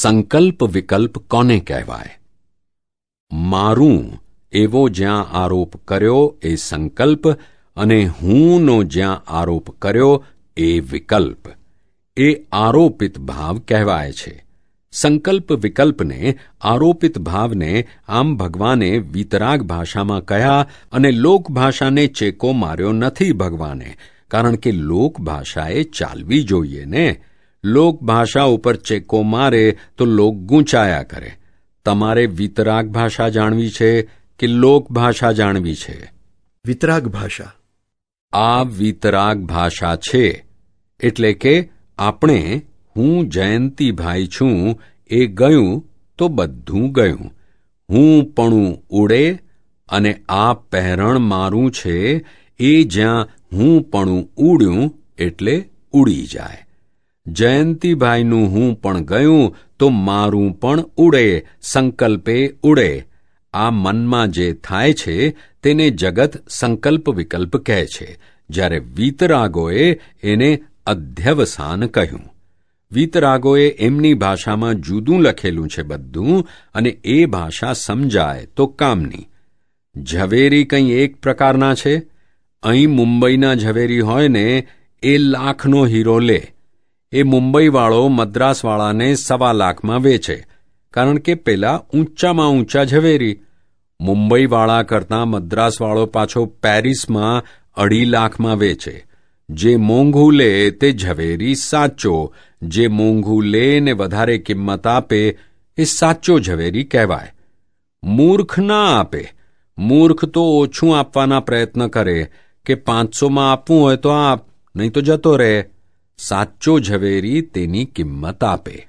સંકલ્પ વિકલ્પ કોને કહેવાય? મારું એવો જ્યાં આરોપ કર્યો એ સંકલ્પ અને હુંનો જ્યાં આરોપ કર્યો એ વિકલ્પ. એ આરોપિત ભાવ કહેવાય છે. સંકલ્પ વિકલ્પને, આરોપિત ભાવને આમ ભગવાને વિતરાગ ભાષામાં કહ્યા અને લોકભાષાને ચેકો માર્યો નથી ભગવાને, કારણ કે લોકભાષાએ ચાલવી જોઈએ ને. લોકભાષા ઉપર ચેકો મારે તો લોક ગૂંચાયા કરે. તમારે વિતરાગ ભાષા જાણવી છે કે લોકભાષા જાણવી છે? વિતરાગ ભાષા. આ વિતરાગ ભાષા છે એટલે કે આપણે હું જયંતીભાઈ છું એ ગયું તો બધું ગયું. હું પણું ઉડે અને આ પહેરણ મારું છે એ જ્યાં હું પણું ઉડ્યું એટલે ઉડી જાય. જયંતીભાઈનું હું પણ ગયું તો મારું પણ ઉડે, સંકલ્પે ઉડે. આ મનમાં જે થાય છે તેને જગત સંકલ્પ વિકલ્પ કહે છે. જ્યારે વીતરાગોએ એને અધ્યવસાન કહ્યું. વીતરાગોએ એમની ભાષામાં જુદું લખેલું છે બધું અને એ ભાષા સમજાય તો કામની. ઝવેરી કંઈ એક પ્રકારના છે? અહીં મુંબઈના ઝવેરી હોય ને એ લાખનો હીરો લે. એ મુંબઈવાળો મદ્રાસવાળાને સવા લાખમાં વેચે. કારણ કે પેલા ઊંચામાં ઊંચા ઝવેરી. મુંબઈવાળા કરતાં મદ્રાસવાળો પાછો પેરિસમાં અઢી લાખમાં વેચે. જે મોંઘું લે તે ઝવેરી સાચો. જે મોંઘું લે ને વધારે કિંમત આપે એ સાચો ઝવેરી કહેવાય. મૂર્ખ ના આપે. મૂર્ખ તો ઓછું આપવાના પ્રયત્ન કરે કે પાંચસોમાં આપવું હોય તો આપ, નહીં તો જતો રહે. સાચો ઝવેરી તેની કિંમત આપે.